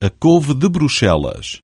a couve de Bruxelas.